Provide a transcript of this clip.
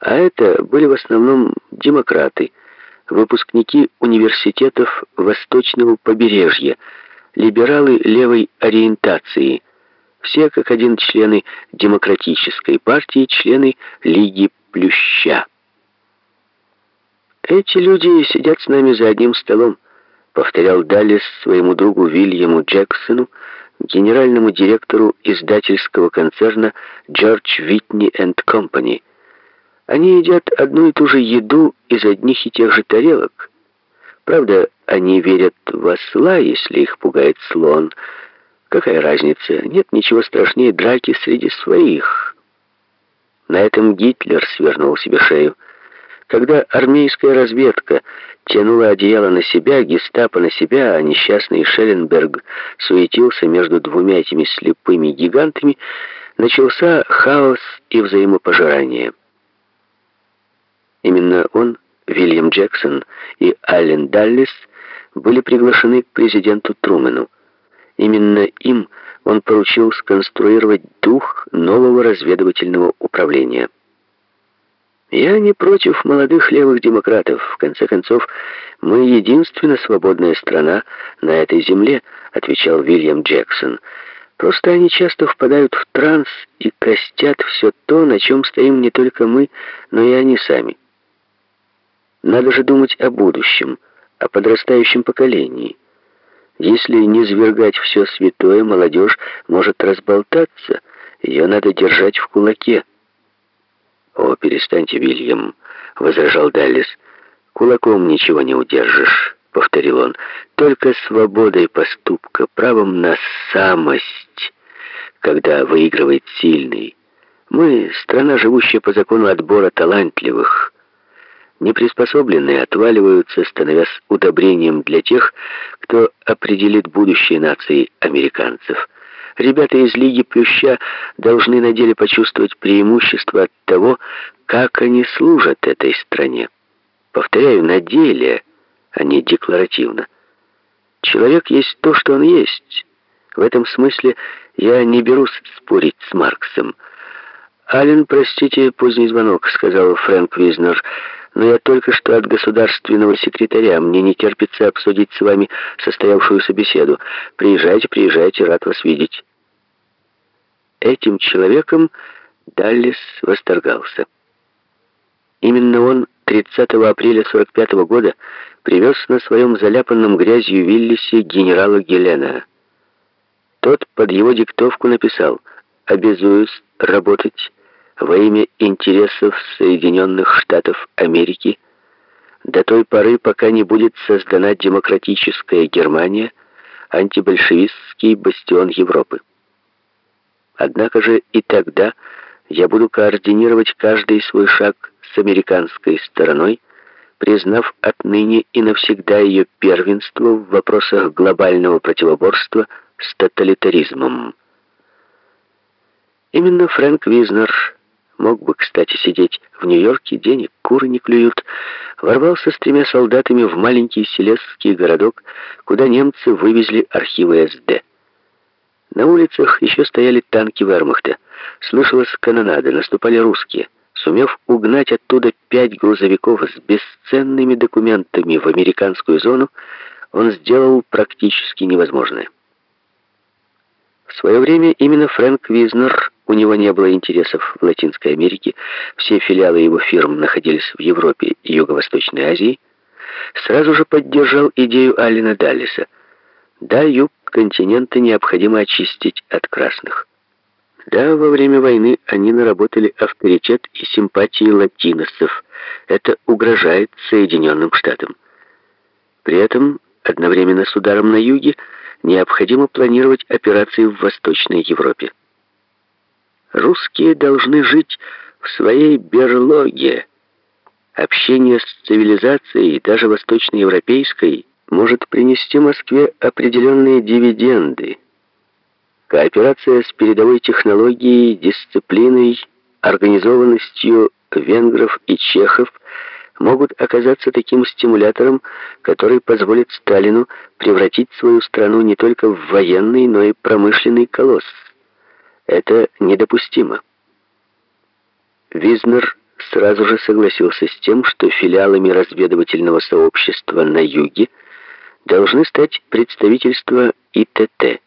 А это были в основном демократы, выпускники университетов Восточного побережья, либералы левой ориентации, все как один члены Демократической партии, члены Лиги Плюща. «Эти люди сидят с нами за одним столом», — повторял Даллес своему другу Вильяму Джексону, генеральному директору издательского концерна George Whitney and Company. Они едят одну и ту же еду из одних и тех же тарелок. Правда, они верят в осла, если их пугает слон. Какая разница? Нет ничего страшнее драки среди своих. На этом Гитлер свернул себе шею. Когда армейская разведка тянула одеяло на себя, гестапо на себя, а несчастный Шелленберг суетился между двумя этими слепыми гигантами, начался хаос и взаимопожирание. Именно он, Вильям Джексон и Аллен Даллес были приглашены к президенту Трумену. Именно им он поручил сконструировать дух нового разведывательного управления. Я не против молодых левых демократов. В конце концов, мы единственная свободная страна на этой земле, отвечал Вильям Джексон. Просто они часто впадают в транс и костят все то, на чем стоим не только мы, но и они сами. Надо же думать о будущем, о подрастающем поколении. Если не свергать все святое, молодежь может разболтаться, ее надо держать в кулаке. «О, перестаньте, Вильям», — возражал Даллес. «Кулаком ничего не удержишь», — повторил он. «Только свободой поступка, правом на самость, когда выигрывает сильный. Мы — страна, живущая по закону отбора талантливых». Неприспособленные отваливаются, становясь удобрением для тех, кто определит будущее нации американцев. Ребята из Лиги Плюща должны на деле почувствовать преимущество от того, как они служат этой стране. Повторяю, на деле, а не декларативно. Человек есть то, что он есть. В этом смысле я не берусь спорить с Марксом. «Аллен, простите, поздний звонок», — сказал Фрэнк Визнер, «но я только что от государственного секретаря. Мне не терпится обсудить с вами состоявшуюся беседу. Приезжайте, приезжайте, рад вас видеть». Этим человеком Даллес восторгался. Именно он 30 апреля 45 -го года привез на своем заляпанном грязью Виллисе генерала Гелена. Тот под его диктовку написал «Обязуюсь работать во имя интересов Соединенных Штатов Америки до той поры, пока не будет создана демократическая Германия, антибольшевистский бастион Европы. Однако же и тогда я буду координировать каждый свой шаг с американской стороной, признав отныне и навсегда ее первенство в вопросах глобального противоборства с тоталитаризмом. Именно Фрэнк Визнер мог бы, кстати, сидеть в Нью-Йорке, денег куры не клюют, ворвался с тремя солдатами в маленький селезский городок, куда немцы вывезли архивы СД. На улицах еще стояли танки вермахта. Слышалась канонада, наступали русские. Сумев угнать оттуда пять грузовиков с бесценными документами в американскую зону, он сделал практически невозможное. В свое время именно Фрэнк Визнер, у него не было интересов в Латинской Америке, все филиалы его фирм находились в Европе и Юго-Восточной Азии, сразу же поддержал идею Алина Даллиса. Да, юг континента необходимо очистить от красных. Да, во время войны они наработали авторитет и симпатии латиносов. Это угрожает Соединенным Штатам. При этом, одновременно с ударом на юге, необходимо планировать операции в Восточной Европе. Русские должны жить в своей берлоге. Общение с цивилизацией, даже восточноевропейской, может принести Москве определенные дивиденды. Кооперация с передовой технологией, дисциплиной, организованностью венгров и чехов могут оказаться таким стимулятором, который позволит Сталину превратить свою страну не только в военный, но и промышленный колосс. Это недопустимо. Визнер сразу же согласился с тем, что филиалами разведывательного сообщества на юге должны стать представительства ИТТ.